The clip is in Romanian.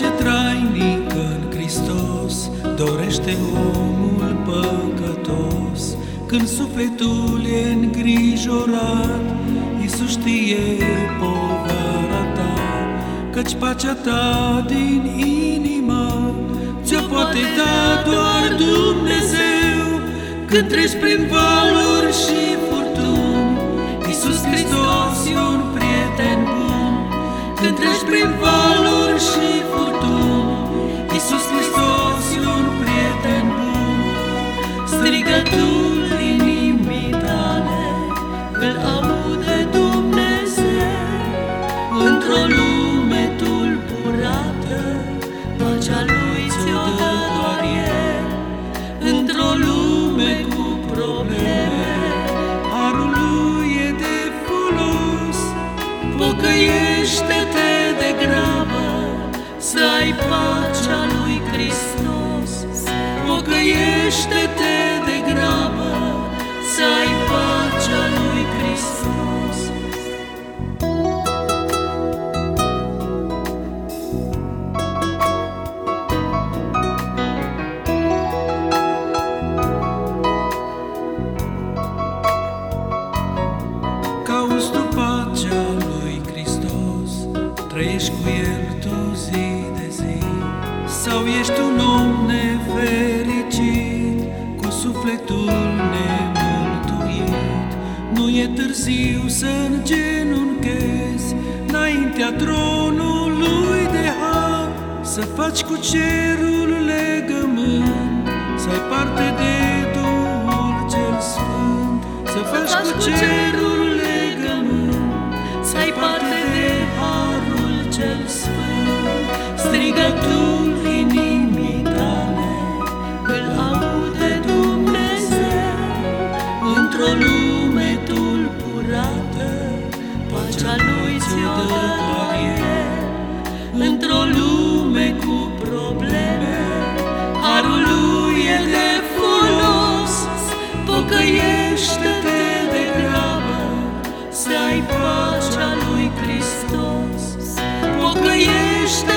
că în Hristos dorește omul păcătos. Când sufletul e îngrijorat, Iisus știe povara ta, Căci pacea ta din inima Ți-o poate da doar Dumnezeu. Când treci prin valuri și furtuni Iisus Hristos e un prieten bun. Când treci prin valuri Strigătul inimii tale Îl aude Dumnezeu. Într-o lume tulburată Pacea Lui ți-o dă doar El. Într-o lume cu probleme Harul Lui e de folos. Pocăiește-te de grabă Să ai pacea Lui Hristos. Pocăiește-te Trăiești cu El tu zi de zi. Sau ești un om nefericit Cu sufletul nemântuit Nu e târziu să îngenunchezi Înaintea tronului de har. Să faci cu cerul legământ Să ai parte de Duhul cel Sfânt. Să faci cu cerul Într-o lume cu probleme. Harul Lui e de folos Pocăiește-te de grabă Să ai pacea Lui Hristos. Pocăiește